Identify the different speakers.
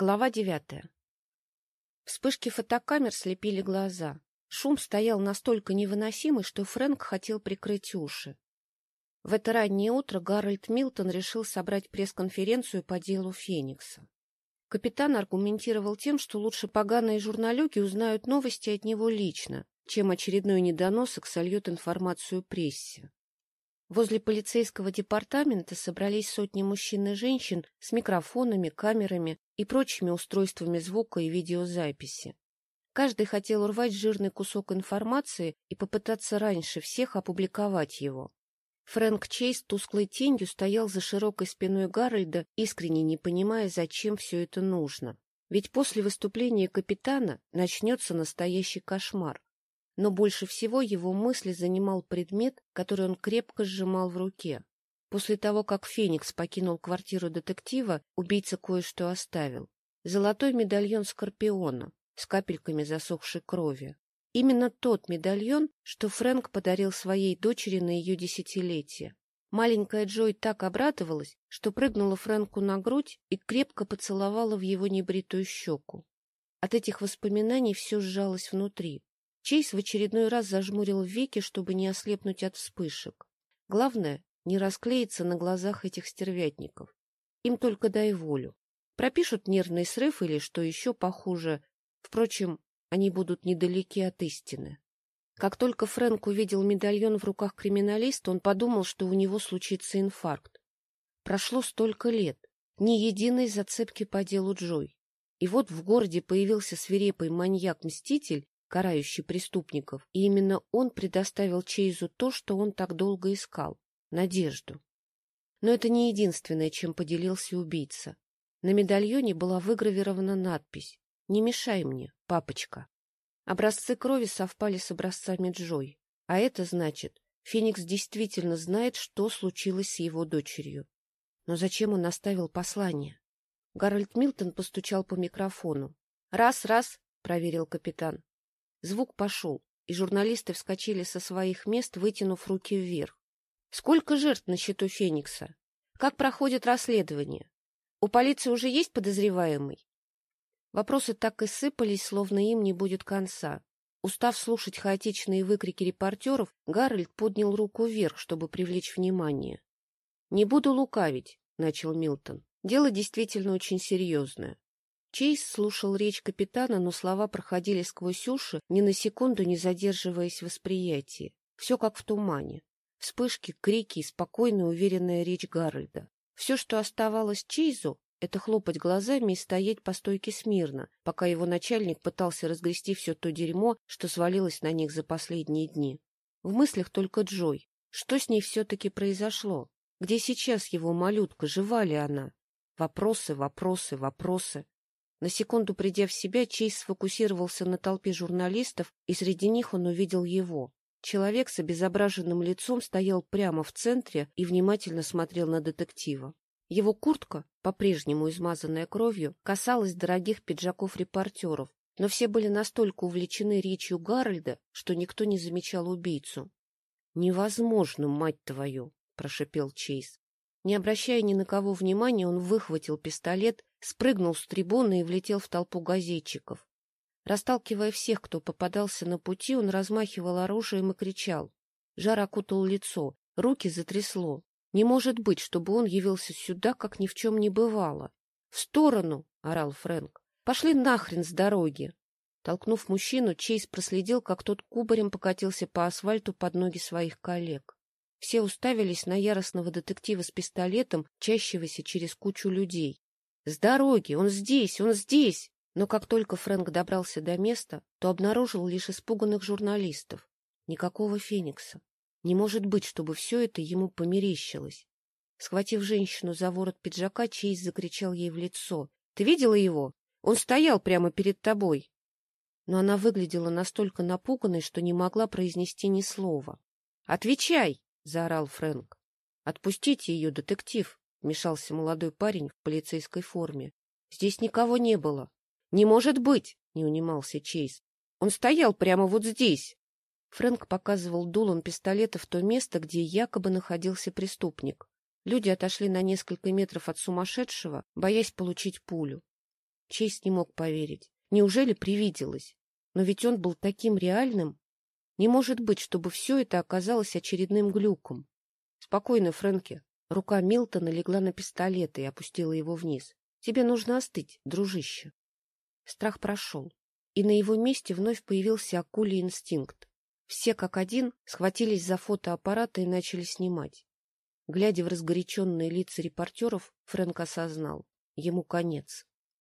Speaker 1: Глава девятая. Вспышки фотокамер слепили глаза. Шум стоял настолько невыносимый, что Фрэнк хотел прикрыть уши. В это раннее утро Гарольд Милтон решил собрать пресс-конференцию по делу Феникса. Капитан аргументировал тем, что лучше поганые журналюги узнают новости от него лично, чем очередной недоносок сольет информацию прессе. Возле полицейского департамента собрались сотни мужчин и женщин с микрофонами, камерами и прочими устройствами звука и видеозаписи. Каждый хотел урвать жирный кусок информации и попытаться раньше всех опубликовать его. Фрэнк Чейз тусклой тенью стоял за широкой спиной Гарольда, искренне не понимая, зачем все это нужно. Ведь после выступления капитана начнется настоящий кошмар но больше всего его мысли занимал предмет, который он крепко сжимал в руке. После того, как Феникс покинул квартиру детектива, убийца кое-что оставил. Золотой медальон Скорпиона с капельками засохшей крови. Именно тот медальон, что Фрэнк подарил своей дочери на ее десятилетие. Маленькая Джой так обрадовалась, что прыгнула Фрэнку на грудь и крепко поцеловала в его небритую щеку. От этих воспоминаний все сжалось внутри. Чейз в очередной раз зажмурил веки, чтобы не ослепнуть от вспышек. Главное, не расклеиться на глазах этих стервятников. Им только дай волю. Пропишут нервный срыв или, что еще похуже. Впрочем, они будут недалеки от истины. Как только Фрэнк увидел медальон в руках криминалиста, он подумал, что у него случится инфаркт. Прошло столько лет, ни единой зацепки по делу Джой. И вот в городе появился свирепый маньяк-мститель карающий преступников, и именно он предоставил Чейзу то, что он так долго искал — надежду. Но это не единственное, чем поделился убийца. На медальоне была выгравирована надпись «Не мешай мне, папочка». Образцы крови совпали с образцами Джой, а это значит, Феникс действительно знает, что случилось с его дочерью. Но зачем он оставил послание? Гарольд Милтон постучал по микрофону. «Раз, раз», — проверил капитан. Звук пошел, и журналисты вскочили со своих мест, вытянув руки вверх. Сколько жертв на счету Феникса? Как проходит расследование? У полиции уже есть подозреваемый? Вопросы так и сыпались, словно им не будет конца. Устав слушать хаотичные выкрики репортеров, Гарольд поднял руку вверх, чтобы привлечь внимание. — Не буду лукавить, — начал Милтон. — Дело действительно очень серьезное. Чейз слушал речь капитана, но слова проходили сквозь уши, ни на секунду не задерживаясь в восприятии. Все как в тумане. Вспышки, крики и спокойная уверенная речь Гарольда. Все, что оставалось Чейзу, это хлопать глазами и стоять по стойке смирно, пока его начальник пытался разгрести все то дерьмо, что свалилось на них за последние дни. В мыслях только Джой. Что с ней все-таки произошло? Где сейчас его малютка? Жива ли она? Вопросы, вопросы, вопросы. На секунду придя в себя, Чейз сфокусировался на толпе журналистов, и среди них он увидел его. Человек с обезображенным лицом стоял прямо в центре и внимательно смотрел на детектива. Его куртка, по-прежнему измазанная кровью, касалась дорогих пиджаков репортеров, но все были настолько увлечены речью Гарольда, что никто не замечал убийцу. — Невозможно, мать твою! — прошипел Чейз. Не обращая ни на кого внимания, он выхватил пистолет, спрыгнул с трибуны и влетел в толпу газетчиков. Расталкивая всех, кто попадался на пути, он размахивал оружием и кричал. Жар окутал лицо, руки затрясло. Не может быть, чтобы он явился сюда, как ни в чем не бывало. — В сторону! — орал Фрэнк. — Пошли нахрен с дороги! Толкнув мужчину, Чейз проследил, как тот кубарем покатился по асфальту под ноги своих коллег. Все уставились на яростного детектива с пистолетом, чащегося через кучу людей. «С дороги! Он здесь! Он здесь!» Но как только Фрэнк добрался до места, то обнаружил лишь испуганных журналистов. Никакого Феникса. Не может быть, чтобы все это ему померещилось. Схватив женщину за ворот пиджака, Чейз закричал ей в лицо. — Ты видела его? Он стоял прямо перед тобой. Но она выглядела настолько напуганной, что не могла произнести ни слова. — Отвечай! Заорал Фрэнк. Отпустите ее, детектив, вмешался молодой парень в полицейской форме. Здесь никого не было. Не может быть, не унимался Чейз. Он стоял прямо вот здесь. Фрэнк показывал дулом пистолета в то место, где якобы находился преступник. Люди отошли на несколько метров от сумасшедшего, боясь получить пулю. Чейз не мог поверить. Неужели привиделось? Но ведь он был таким реальным. Не может быть, чтобы все это оказалось очередным глюком. Спокойно, Фрэнки. Рука Милтона легла на пистолет и опустила его вниз. Тебе нужно остыть, дружище. Страх прошел, и на его месте вновь появился акулий инстинкт. Все как один схватились за фотоаппараты и начали снимать. Глядя в разгоряченные лица репортеров, Фрэнк осознал — ему конец.